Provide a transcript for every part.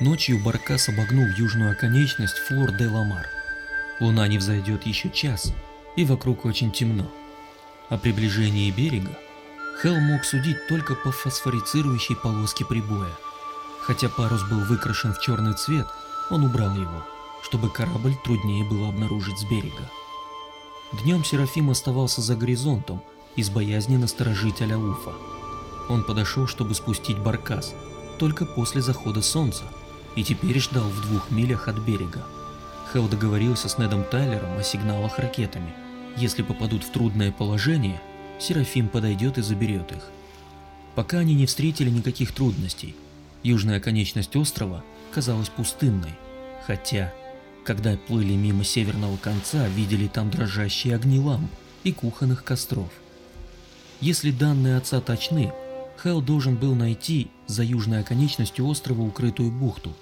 Ночью Баркас обогнул южную оконечность Флор-де-Ламар. Луна не взойдет еще час, и вокруг очень темно. О приближении берега Хелл мог судить только по фосфорицирующей полоске прибоя. Хотя парус был выкрашен в черный цвет, он убрал его, чтобы корабль труднее было обнаружить с берега. Днем Серафим оставался за горизонтом из боязни насторожить Аляуфа. Он подошел, чтобы спустить баркас, только после захода солнца, и теперь ждал в двух милях от берега. Хелл договорился с Недом Тайлером о сигналах ракетами. Если попадут в трудное положение, Серафим подойдет и заберет их. Пока они не встретили никаких трудностей, южная конечность острова казалась пустынной, хотя, когда плыли мимо северного конца, видели там дрожащие огни ламп и кухонных костров. Если данные отца точны, Хелл должен был найти за южной оконечностью острова укрытую бухту,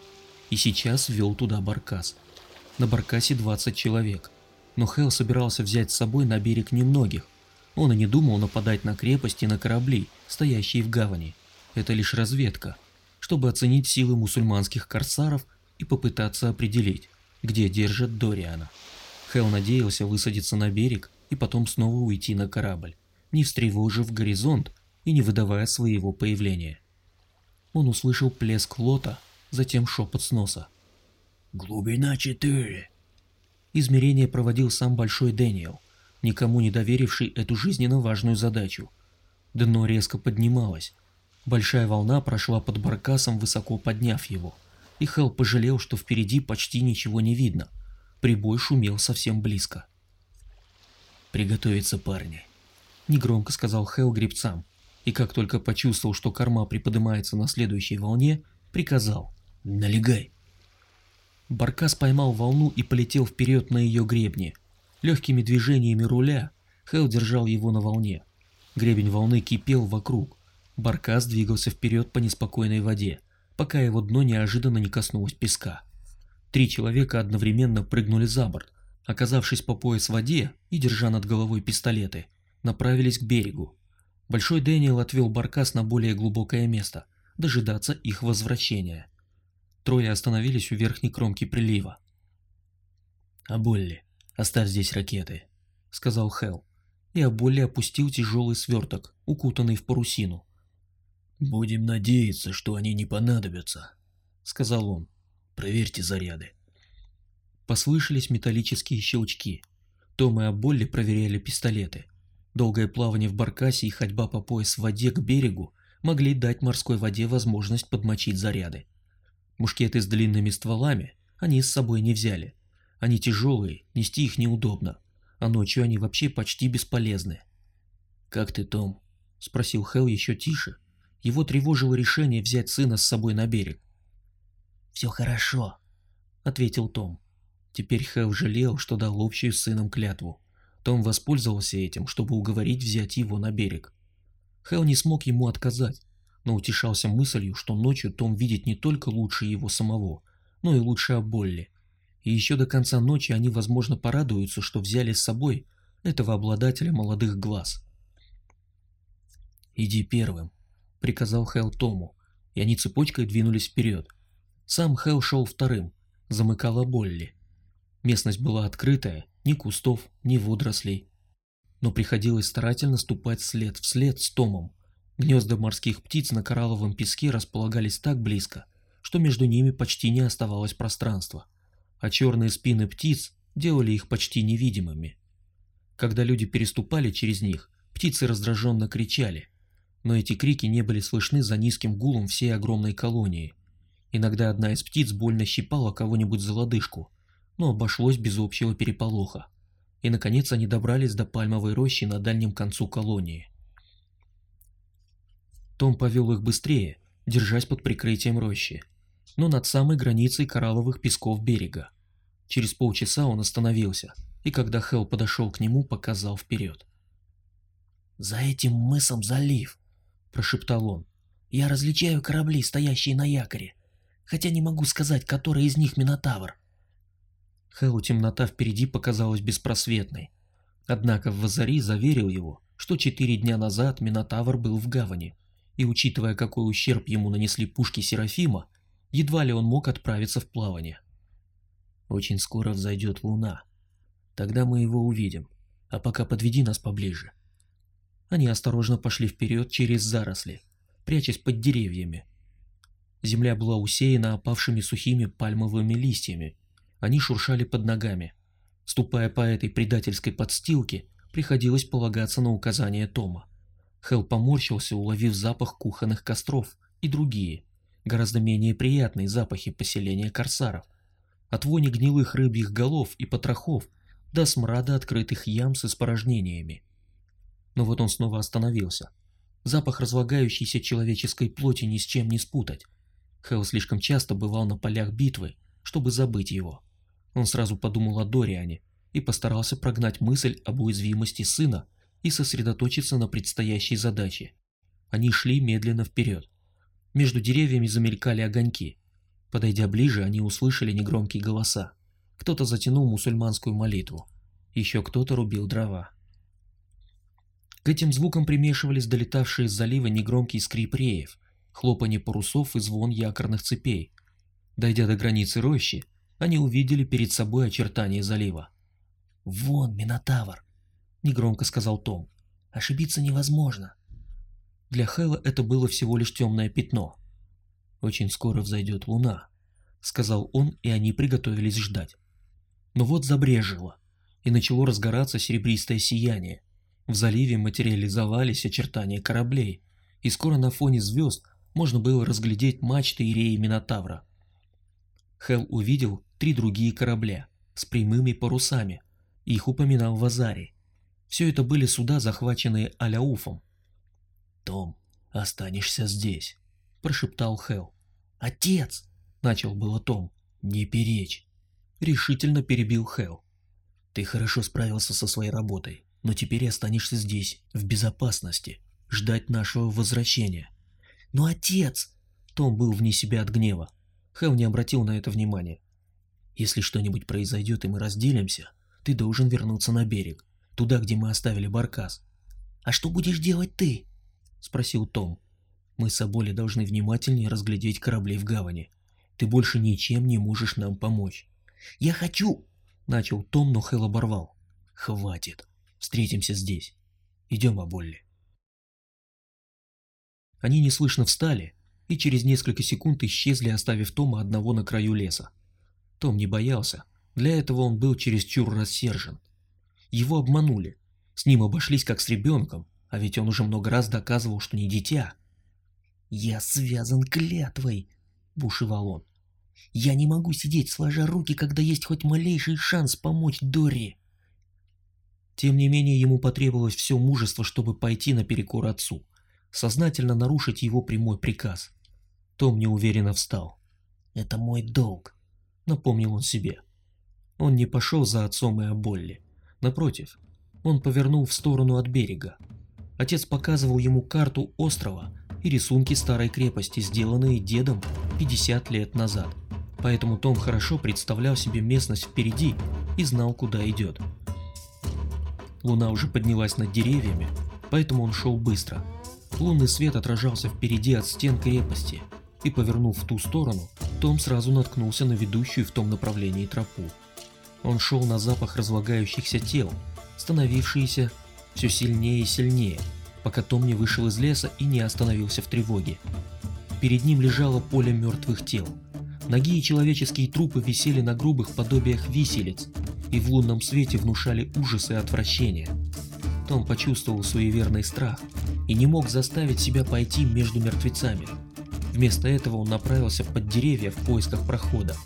и сейчас ввел туда баркас. На баркасе 20 человек, но Хелл собирался взять с собой на берег немногих. Он и не думал нападать на крепости и на корабли, стоящие в гавани. Это лишь разведка, чтобы оценить силы мусульманских корсаров и попытаться определить, где держат Дориана. Хелл надеялся высадиться на берег и потом снова уйти на корабль не встревожив горизонт и не выдавая своего появления. Он услышал плеск лота, затем шепот с носа. «Глубина четыре». Измерение проводил сам Большой Дэниел, никому не доверивший эту жизненно важную задачу. Дно резко поднималось. Большая волна прошла под баркасом, высоко подняв его, и Хелл пожалел, что впереди почти ничего не видно. Прибой шумел совсем близко. «Приготовиться, парни», негромко сказал Хэл гребцам, и как только почувствовал, что корма приподнимается на следующей волне, приказал «Налегай!». Баркас поймал волну и полетел вперед на ее гребне. Легкими движениями руля Хэл держал его на волне. Гребень волны кипел вокруг. Баркас двигался вперед по неспокойной воде, пока его дно неожиданно не коснулось песка. Три человека одновременно прыгнули за борт, оказавшись по пояс в воде и держа над головой пистолеты – направились к берегу. Большой Дэниел отвел Баркас на более глубокое место, дожидаться их возвращения. Трое остановились у верхней кромки прилива. «Аболли, оставь здесь ракеты», — сказал Хелл, и Аболли опустил тяжелый сверток, укутанный в парусину. «Будем надеяться, что они не понадобятся», — сказал он. «Проверьте заряды». Послышались металлические щелчки. Том и Аболли проверяли пистолеты. Долгое плавание в баркасе и ходьба по пояс в воде к берегу могли дать морской воде возможность подмочить заряды. Мушкеты с длинными стволами они с собой не взяли. Они тяжелые, нести их неудобно, а ночью они вообще почти бесполезны. «Как ты, Том?» – спросил Хелл еще тише. Его тревожило решение взять сына с собой на берег. «Все хорошо», – ответил Том. Теперь Хелл жалел, что дал общую с сыном клятву. Том воспользовался этим, чтобы уговорить взять его на берег. Хэл не смог ему отказать, но утешался мыслью, что ночью Том видит не только лучше его самого, но и лучше Аболли. И еще до конца ночи они, возможно, порадуются, что взяли с собой этого обладателя молодых глаз. «Иди первым», — приказал Хэл Тому, и они цепочкой двинулись вперед. Сам Хэл шел вторым, замыкала Болли. Местность была открытая, ни кустов, ни водорослей. Но приходилось старательно ступать след в след с Томом. Гнезда морских птиц на коралловом песке располагались так близко, что между ними почти не оставалось пространства, а черные спины птиц делали их почти невидимыми. Когда люди переступали через них, птицы раздраженно кричали, но эти крики не были слышны за низким гулом всей огромной колонии. Иногда одна из птиц больно щипала кого-нибудь за лодыжку, но обошлось без общего переполоха. И наконец они добрались до пальмовой рощи на дальнем концу колонии. Том повел их быстрее, держась под прикрытием рощи, но над самой границей коралловых песков берега. Через полчаса он остановился, и когда Хелл подошел к нему, показал вперед. «За этим мысом залив», – прошептал он. «Я различаю корабли, стоящие на якоре, хотя не могу сказать, который из них Минотавр. Хэллу темнота впереди показалась беспросветной. Однако Вазари заверил его, что четыре дня назад Минотавр был в гавани, и учитывая, какой ущерб ему нанесли пушки Серафима, Едва ли он мог отправиться в плавание. Очень скоро взойдет луна. Тогда мы его увидим. А пока подведи нас поближе. Они осторожно пошли вперед через заросли, прячась под деревьями. Земля была усеяна опавшими сухими пальмовыми листьями. Они шуршали под ногами. Ступая по этой предательской подстилке, приходилось полагаться на указания Тома. Хелл поморщился, уловив запах кухонных костров и другие, гораздо менее приятные запахи поселения корсаров. От вони гнилых рыбьих голов и потрохов до смрада открытых ям с испорожнениями. Но вот он снова остановился. Запах разлагающейся человеческой плоти ни с чем не спутать. Хелл слишком часто бывал на полях битвы, чтобы забыть его. Он сразу подумал о Дориане и постарался прогнать мысль об уязвимости сына и сосредоточиться на предстоящей задаче. Они шли медленно вперед. Между деревьями замелькали огоньки. Подойдя ближе, они услышали негромкие голоса. Кто-то затянул мусульманскую молитву. Еще кто-то рубил дрова. К этим звукам примешивались долетавшие из залива негромкий скрип реев, хлопанье парусов и звон якорных цепей. Дойдя до границы рощи, они увидели перед собой очертания залива. «Вон, Минотавр!» — негромко сказал Том. «Ошибиться невозможно». Для Хэла это было всего лишь темное пятно. «Очень скоро взойдет луна», — сказал он, и они приготовились ждать. Но вот забрежило, и начало разгораться серебристое сияние. В заливе материализовались очертания кораблей, и скоро на фоне звезд можно было разглядеть мачты и реи Минотавра. Хел увидел три другие корабля с прямыми парусами, их упоминал в Азаре. Все это были суда, захваченные Аляуфом. «Том, останешься здесь», – прошептал Хел. «Отец!» – начал было Том. «Не перечь!» – решительно перебил Хел. «Ты хорошо справился со своей работой, но теперь останешься здесь, в безопасности, ждать нашего возвращения». «Но отец!» Том был вне себя от гнева. Хел не обратил на это внимания. «Если что-нибудь произойдет и мы разделимся, ты должен вернуться на берег, туда, где мы оставили баркас». «А что будешь делать ты?» — спросил Том. «Мы с Аболи должны внимательнее разглядеть корабли в гавани. Ты больше ничем не можешь нам помочь». «Я хочу!» — начал Том, но Хэл оборвал. «Хватит. Встретимся здесь. Идем, Аболли». Они неслышно встали и через несколько секунд исчезли, оставив Тома одного на краю леса. Том не боялся, для этого он был чересчур рассержен. Его обманули, с ним обошлись как с ребенком, а ведь он уже много раз доказывал, что не дитя. «Я связан клятвой», — бушевал он. «Я не могу сидеть сложа руки, когда есть хоть малейший шанс помочь Дори». Тем не менее, ему потребовалось все мужество, чтобы пойти наперекор отцу, сознательно нарушить его прямой приказ. Том неуверенно встал. «Это мой долг», — напомнил он себе. Он не пошел за отцом и Аболли. Напротив, он повернул в сторону от берега. Отец показывал ему карту острова и рисунки старой крепости, сделанные дедом 50 лет назад. Поэтому Том хорошо представлял себе местность впереди и знал, куда идет. Луна уже поднялась над деревьями, поэтому он шел быстро. Лунный свет отражался впереди от стен крепости, и повернув в ту сторону, Том сразу наткнулся на ведущую в том направлении тропу. Он шел на запах разлагающихся тел, становившиеся все сильнее и сильнее, пока Том не вышел из леса и не остановился в тревоге. Перед ним лежало поле мертвых тел. Ноги и человеческие трупы висели на грубых подобиях виселиц и в лунном свете внушали ужас и отвращение. Том почувствовал суеверный страх и не мог заставить себя пойти между мертвецами. Вместо этого он направился под деревья в поисках прохода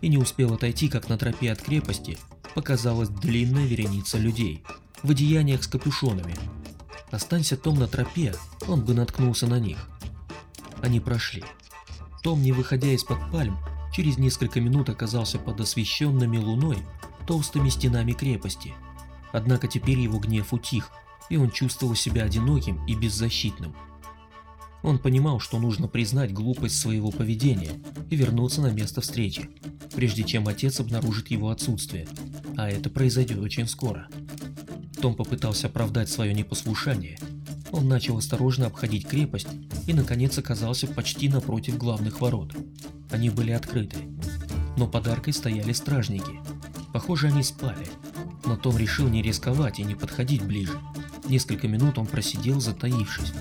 и не успел отойти, как на тропе от крепости показалась длинная вереница людей в одеяниях с капюшонами. Останься Том на тропе, он бы наткнулся на них. Они прошли. Том, не выходя из-под пальм, через несколько минут оказался под освещенными луной толстыми стенами крепости. Однако теперь его гнев утих, и он чувствовал себя одиноким и беззащитным. Он понимал, что нужно признать глупость своего поведения и вернуться на место встречи, прежде чем отец обнаружит его отсутствие, а это произойдет очень скоро. Том попытался оправдать свое непослушание. Он начал осторожно обходить крепость и наконец оказался почти напротив главных ворот. Они были открыты. Но под аркой стояли стражники. Похоже, они спали. Но Том решил не рисковать и не подходить ближе. Несколько минут он просидел, затаившись.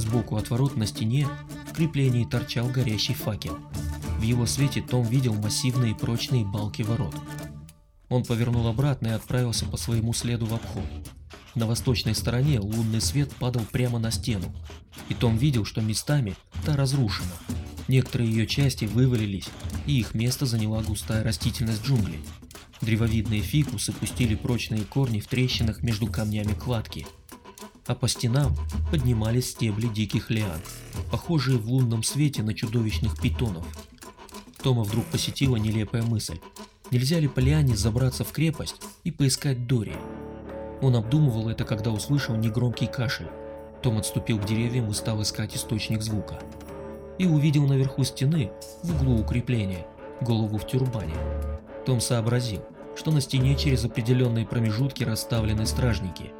Сбоку от ворот на стене в креплении торчал горящий факел. В его свете Том видел массивные прочные балки ворот. Он повернул обратно и отправился по своему следу в обход. На восточной стороне лунный свет падал прямо на стену, и Том видел, что местами та разрушена. Некоторые ее части вывалились, и их место заняла густая растительность джунглей. Древовидные фикусы пустили прочные корни в трещинах между камнями кладки, а по стенам поднимались стебли диких лиан, похожие в лунном свете на чудовищных питонов. Тома вдруг посетила нелепая мысль. Нельзя ли по лиане забраться в крепость и поискать Дори? Он обдумывал это, когда услышал негромкий кашель. Том отступил к деревьям и стал искать источник звука. И увидел наверху стены, в углу укрепления, голову в тюрбане. Том сообразил, что на стене через определенные промежутки расставлены стражники,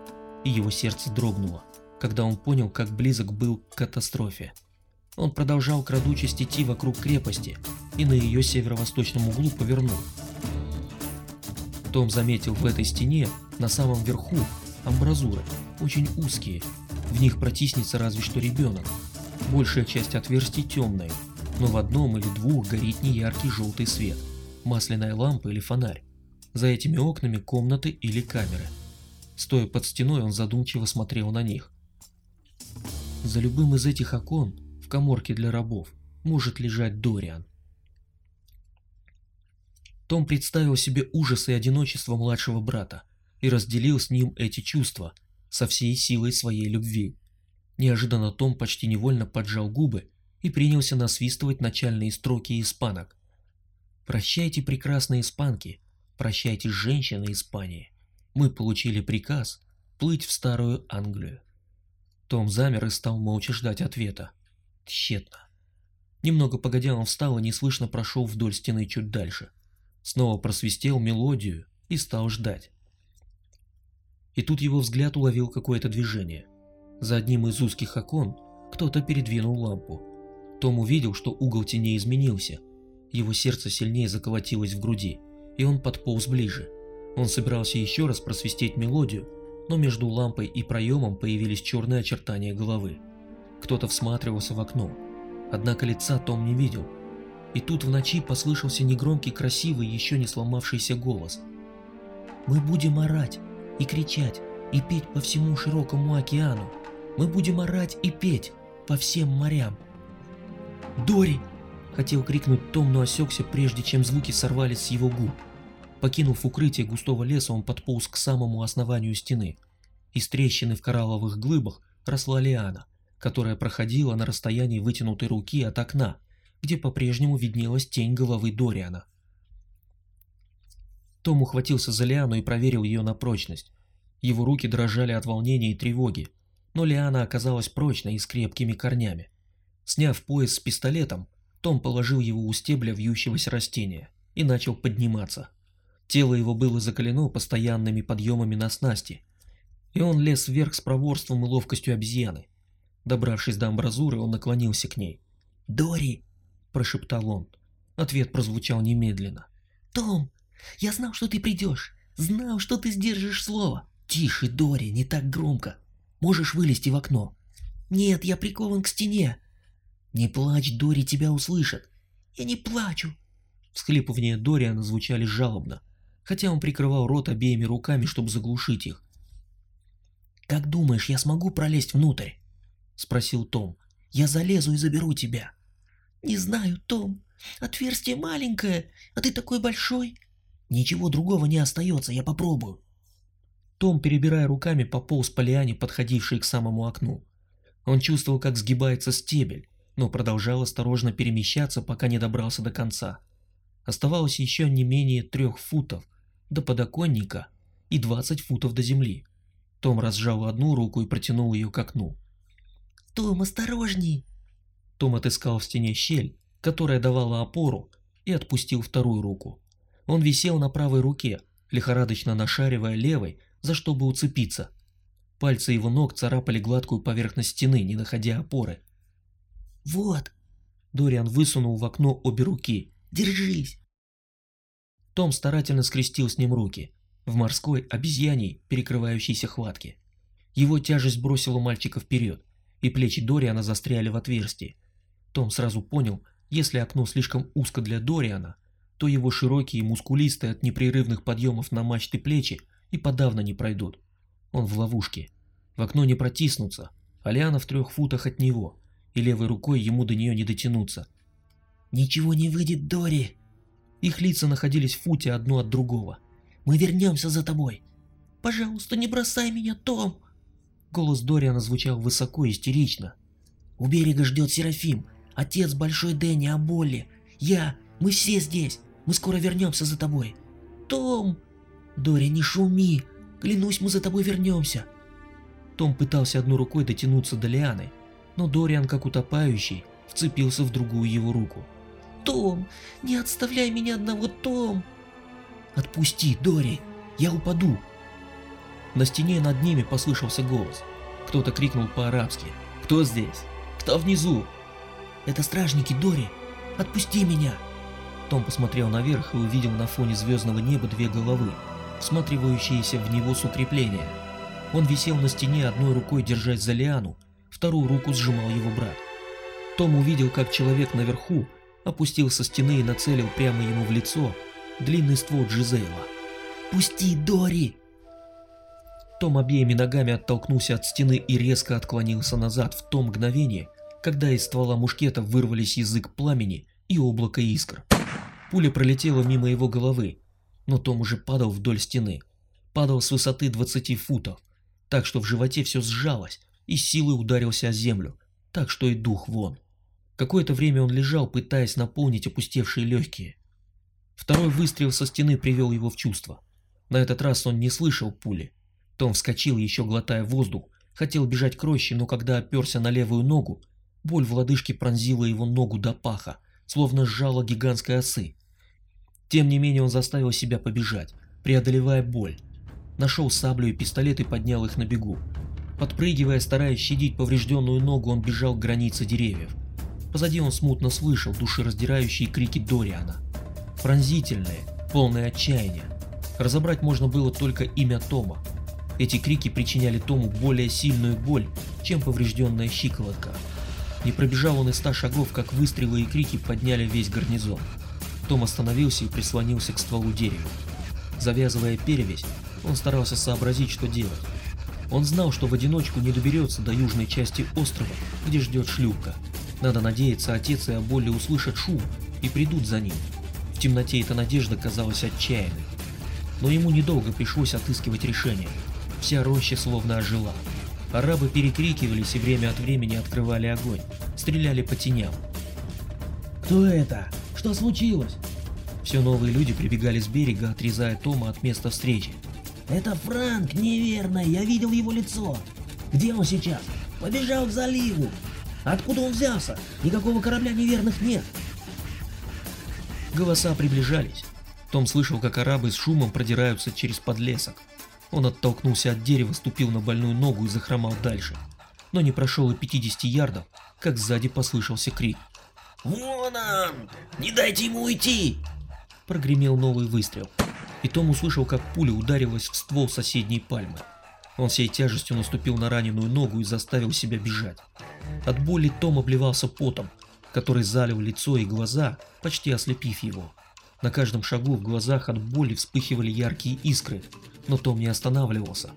и его сердце дрогнуло, когда он понял, как близок был к катастрофе. Он продолжал крадучесть идти вокруг крепости и на ее северо-восточном углу повернул. Том заметил в этой стене, на самом верху, амбразуры, очень узкие, в них протиснется разве что ребенок. Большая часть отверстий темная, но в одном или двух горит неяркий желтый свет, масляная лампа или фонарь. За этими окнами комнаты или камеры. Стоя под стеной, он задумчиво смотрел на них. За любым из этих окон, в коморке для рабов, может лежать Дориан. Том представил себе ужас и одиночество младшего брата и разделил с ним эти чувства со всей силой своей любви. Неожиданно Том почти невольно поджал губы и принялся насвистывать начальные строки испанок. «Прощайте, прекрасные испанки, прощайте, женщины Испании. Мы получили приказ плыть в Старую Англию». Том замер и стал молча ждать ответа. Тщетно. Немного погодя он встал и неслышно прошел вдоль стены чуть дальше. Снова просвистел мелодию и стал ждать. И тут его взгляд уловил какое-то движение. За одним из узких окон кто-то передвинул лампу. Том увидел, что угол теней изменился. Его сердце сильнее заколотилось в груди, и он подполз ближе. Он собирался еще раз просвистеть мелодию, но между лампой и проемом появились черные очертания головы. Кто-то всматривался в окно. Однако лица Том не видел, и тут в ночи послышался негромкий, красивый, еще не сломавшийся голос. «Мы будем орать и кричать и петь по всему широкому океану. Мы будем орать и петь по всем морям». «Дори!» – хотел крикнуть Том, но осекся, прежде чем звуки сорвались с его губ. Покинув укрытие густого леса, он подполз к самому основанию стены. Из трещины в коралловых глыбах росла лиана, которая проходила на расстоянии вытянутой руки от окна – где по-прежнему виднелась тень головы Дориана. Том ухватился за Лиану и проверил ее на прочность. Его руки дрожали от волнения и тревоги, но Лиана оказалась прочной и с крепкими корнями. Сняв пояс с пистолетом, Том положил его у стебля вьющегося растения и начал подниматься. Тело его было закалено постоянными подъемами на снасти, и он лез вверх с проворством и ловкостью обезьяны. Добравшись до амбразуры, он наклонился к ней. «Дори!» – прошептал он. Ответ прозвучал немедленно. «Том, я знал, что ты придешь. Знал, что ты сдержишь слово. Тише, Дори, не так громко. Можешь вылезти в окно». «Нет, я прикован к стене». «Не плачь, Дори тебя услышат». «Я не плачу». Всхлипывания Дориана звучали жалобно, хотя он прикрывал рот обеими руками, чтобы заглушить их. «Как думаешь, я смогу пролезть внутрь?» — спросил Том. «Я залезу и заберу тебя». «Не знаю, Том. Отверстие маленькое, а ты такой большой». «Ничего другого не остается, я попробую». Том, перебирая руками, пополз по лиане, подходившей к самому окну. Он чувствовал, как сгибается стебель, но продолжал осторожно перемещаться, пока не добрался до конца. Оставалось еще не менее трех футов до подоконника и двадцать футов до земли. Том разжал одну руку и протянул ее к окну. «Том, осторожней!» Том отыскал в стене щель, которая давала опору, и отпустил вторую руку. Он висел на правой руке, лихорадочно нашаривая левой, за что бы уцепиться. Пальцы его ног царапали гладкую поверхность стены, не находя опоры. «Вот!» Дориан высунул в окно обе руки. «Держись!» Том старательно скрестил с ним руки, в морской обезьяней, перекрывающейся хватке. Его тяжесть бросила мальчика вперед, и плечи Дориана застряли в отверстии. Том сразу понял, если окно слишком узко для Дориана, то его широкие и мускулистые от непрерывных подъемов на мачты плечи и подавно не пройдут. Он в ловушке. В окно не протиснуться, а Лиана в трех футах от него, и левой рукой ему до нее не дотянуться. «Ничего не выйдет, Дори!» Их лица находились в футе одно от другого. «Мы вернемся за тобой!» «Пожалуйста, не бросай меня, Том!» Голос Дориана звучал высоко и истерично. «У берега ждет Серафим, отец Большой Дэнни, Аболли, я, мы все здесь, мы скоро вернемся за тобой!» «Том!» «Дори, не шуми! Клянусь, мы за тобой вернемся!» Том пытался одной рукой дотянуться до Лианы, но Дориан, как утопающий, вцепился в другую его руку. «Том, не отставляй меня одного, Том!» «Отпусти, Дори, я упаду!» На стене над ними послышался голос. Кто-то крикнул по-арабски. «Кто здесь? Кто внизу?» «Это стражники, Дори! Отпусти меня!» Том посмотрел наверх и увидел на фоне звездного неба две головы, всматривающиеся в него с укрепления. Он висел на стене одной рукой держась за лиану, вторую руку сжимал его брат. Том увидел, как человек наверху опустил со стены и нацелил прямо ему в лицо длинный ствол Джизейла. «Пусти, Дори!» Том обеими ногами оттолкнулся от стены и резко отклонился назад в то мгновение, когда из ствола мушкета вырвались язык пламени и облако искр. Пуля пролетела мимо его головы, но Том уже падал вдоль стены. Падал с высоты 20 футов, так что в животе все сжалось и силой ударился о землю, так что и дух вон. Какое-то время он лежал, пытаясь наполнить опустевшие легкие. Второй выстрел со стены привел его в чувство. На этот раз он не слышал пули. Том вскочил, еще глотая воздух, хотел бежать к роще, но когда оперся на левую ногу, боль в лодыжке пронзила его ногу до паха, словно сжала гигантской осы. Тем не менее он заставил себя побежать, преодолевая боль. Нашел саблю и пистолет и поднял их на бегу. Подпрыгивая, стараясь щадить поврежденную ногу, он бежал к границе деревьев. Позади он смутно слышал душераздирающие крики Дориана. Пронзительные, полные отчаяния. Разобрать можно было только имя Тома. Эти крики причиняли Тому более сильную боль, чем поврежденная щиколотка. Не пробежал он и ста шагов, как выстрелы и крики подняли весь гарнизон. Том остановился и прислонился к стволу дерева. Завязывая перевязь, он старался сообразить, что делать. Он знал, что в одиночку не доберется до южной части острова, где ждет шлюпка. Надо надеяться, отец и Аболли услышат шум и придут за ним. В темноте эта надежда казалась отчаянной. Но ему недолго пришлось отыскивать решение. Вся роща словно ожила. Арабы перекрикивались и время от времени открывали огонь, стреляли по теням. «Кто это? Что случилось?» Все новые люди прибегали с берега, отрезая Тома от места встречи. «Это Франк, неверно, я видел его лицо. Где он сейчас? Побежал к заливу. Откуда он взялся? Никакого корабля неверных нет. Голоса приближались. Том слышал, как арабы с шумом продираются через подлесок. Он оттолкнулся от дерева, ступил на больную ногу и захромал дальше. Но не прошел и 50 ярдов, как сзади послышался крик. «Вон он! Не дайте ему уйти!» Прогремел новый выстрел. И Том услышал, как пуля ударилась в ствол соседней пальмы. Он всей тяжестью наступил на раненую ногу и заставил себя бежать. От боли Том обливался потом, который залил лицо и глаза, почти ослепив его. На каждом шагу в глазах от боли вспыхивали яркие искры, но Том не останавливался.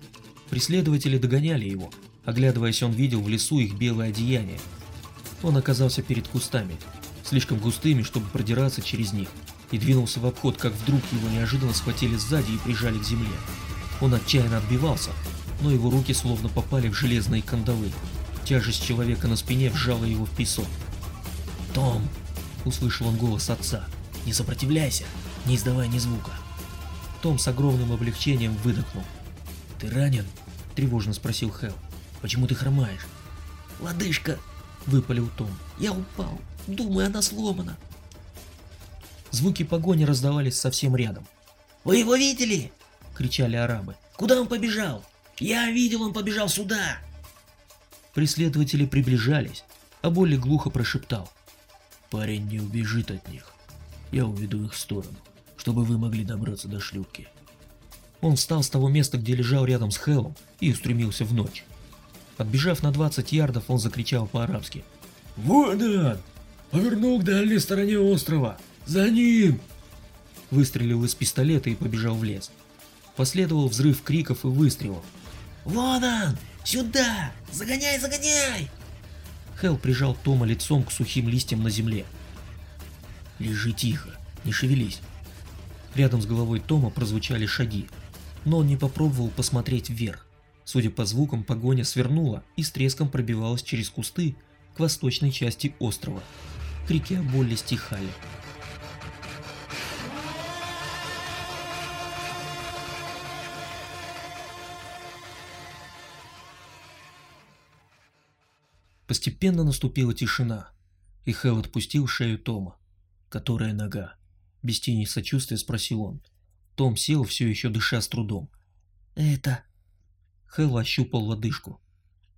Преследователи догоняли его. Оглядываясь, он видел в лесу их белое одеяние. Он оказался перед кустами, слишком густыми, чтобы продираться через них, и двинулся в обход, как вдруг его неожиданно схватили сзади и прижали к земле. Он отчаянно отбивался, но его руки словно попали в железные кандалы. Тяжесть человека на спине вжала его в песок. «Том!» — услышал он голос отца. «Не сопротивляйся, не издавай ни звука». Том с огромным облегчением выдохнул. «Ты ранен?» — тревожно спросил Хэл. «Почему ты хромаешь?» «Лодыжка!» — выпалил Том. «Я упал. Думаю, она сломана». Звуки погони раздавались совсем рядом. «Вы его видели?» — кричали арабы. «Куда он побежал?» Я видел, он побежал сюда. Преследователи приближались, а Болли глухо прошептал. Парень не убежит от них. Я уведу их в сторону, чтобы вы могли добраться до шлюпки. Он встал с того места, где лежал рядом с Хеллом, и устремился в ночь. Отбежав на 20 ярдов, он закричал по-арабски. «Вот он! Повернул к дальней стороне острова! За ним!» Выстрелил из пистолета и побежал в лес. Последовал взрыв криков и выстрелов. «Вон он! Сюда! Загоняй, загоняй!» Хелл прижал Тома лицом к сухим листьям на земле. «Лежи тихо, не шевелись». Рядом с головой Тома прозвучали шаги, но он не попробовал посмотреть вверх. Судя по звукам, погоня свернула и с треском пробивалась через кусты к восточной части острова. Крики о боли стихали. Постепенно наступила тишина, и Хэл отпустил шею Тома. «Которая нога?» Без тени сочувствия спросил он. Том сел, все еще дыша с трудом. «Это...» Хэл ощупал лодыжку.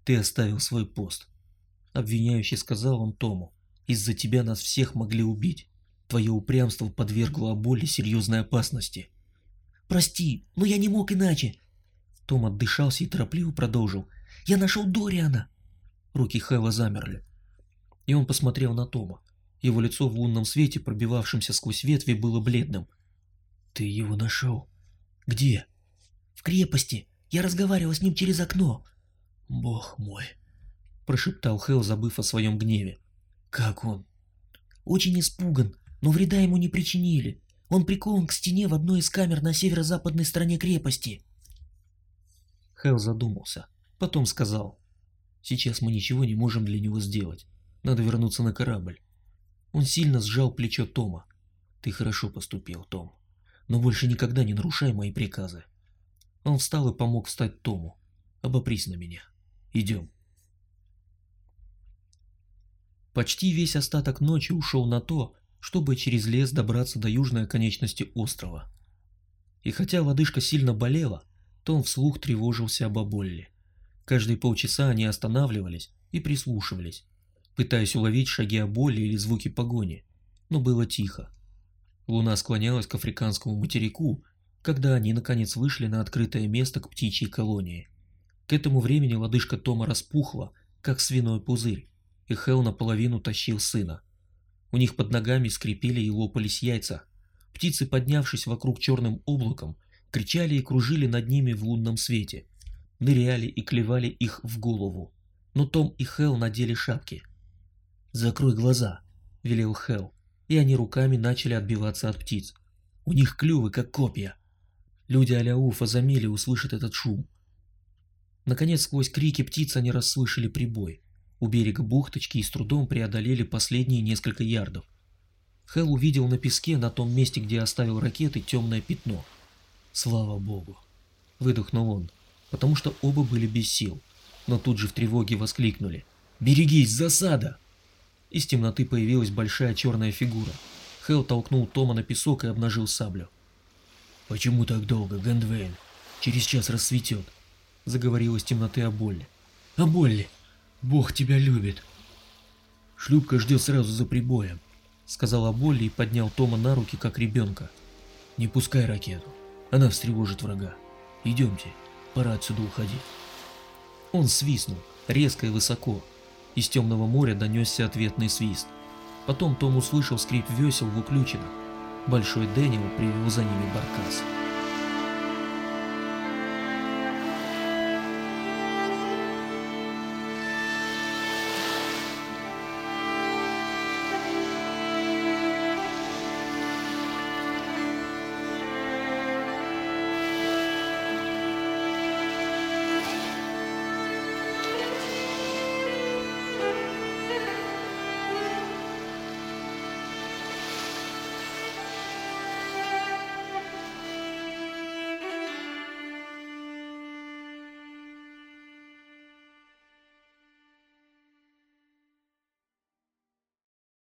«Ты оставил свой пост», — обвиняюще сказал он Тому. «Из-за тебя нас всех могли убить. Твое упрямство подвергло боли серьезной опасности». «Прости, но я не мог иначе». Том отдышался и торопливо продолжил. «Я нашел Дориана». Руки Хэла замерли. И он посмотрел на Тома. Его лицо в лунном свете, пробивавшемся сквозь ветви, было бледным. «Ты его нашел? Где?» «В крепости. Я разговаривал с ним через окно. Бог мой, прошептал Хэл, забыв о своем гневе. Как он? Очень испуган, но вреда ему не причинили. Он прикован к стене в одной из камер на северо-западной стороне крепости. Хэл задумался, потом сказал. Сейчас мы ничего не можем для него сделать. Надо вернуться на корабль. Он сильно сжал плечо Тома. Ты хорошо поступил, Том. Но больше никогда не нарушай мои приказы. Он встал и помог встать Тому. «Обопрись на меня. Идем». Почти весь остаток ночи ушел на то, чтобы через лес добраться до южной оконечности острова. И хотя лодыжка сильно болела, то он вслух тревожился об Аболле. Каждые полчаса они останавливались и прислушивались, пытаясь уловить шаги Аболли или звуки погони, но было тихо. Луна склонялась к африканскому материку, когда они наконец вышли на открытое место к птичьей колонии. К этому времени лодыжка Тома распухла, как свиной пузырь, и Хел наполовину тащил сына. У них под ногами скрипели и лопались яйца. Птицы, поднявшись вокруг черным облаком, кричали и кружили над ними в лунном свете, ныряли и клевали их в голову. Но Том и Хел надели шапки. «Закрой глаза», — велел Хел, и они руками начали отбиваться от птиц. У них клювы, как копья. Люди Аляуфа замели услышат этот шум. Наконец, сквозь крики птиц они расслышали прибой. У берега бухточки и с трудом преодолели последние несколько ярдов. Хелл увидел на песке, на том месте, где оставил ракеты, темное пятно. «Слава богу!» — выдохнул он, потому что оба были без сил, но тут же в тревоге воскликнули. «Берегись, засада!» Из темноты появилась большая черная фигура. Хелл толкнул Тома на песок и обнажил саблю. «Почему так долго, Гэндвейн? Через час рассветет», — заговорила из темноты о Болли. «О Болли! Бог тебя любит!» «Шлюпка ждет сразу за прибоем», — сказал Болли и поднял Тома на руки, как ребенка. «Не пускай ракету, она встревожит врага. Идемте, пора отсюда уходить». Он свистнул, резко и высоко. Из темного моря донесся ответный свист. Потом Том услышал скрип весел в уключенных. Большой Дэниел привел за ними баркас.